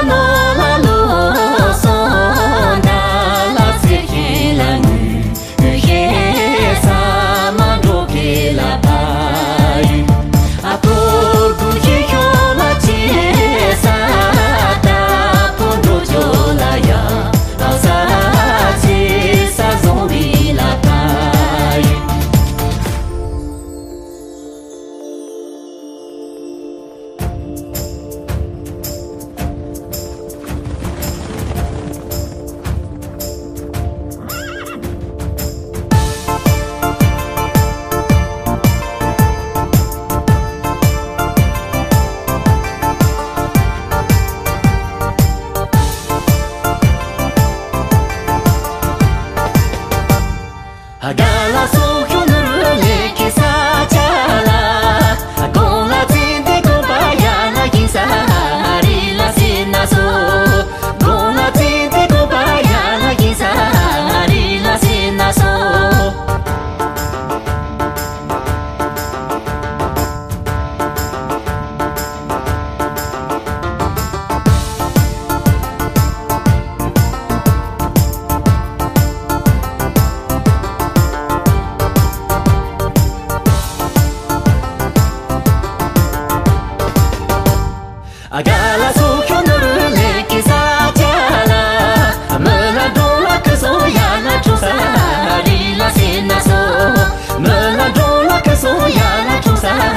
amor. 아 가라 속 겨누르기 자 가라 메모도라 그소야나초 사나리라 신나소 메모도라 그소야나초 사나리라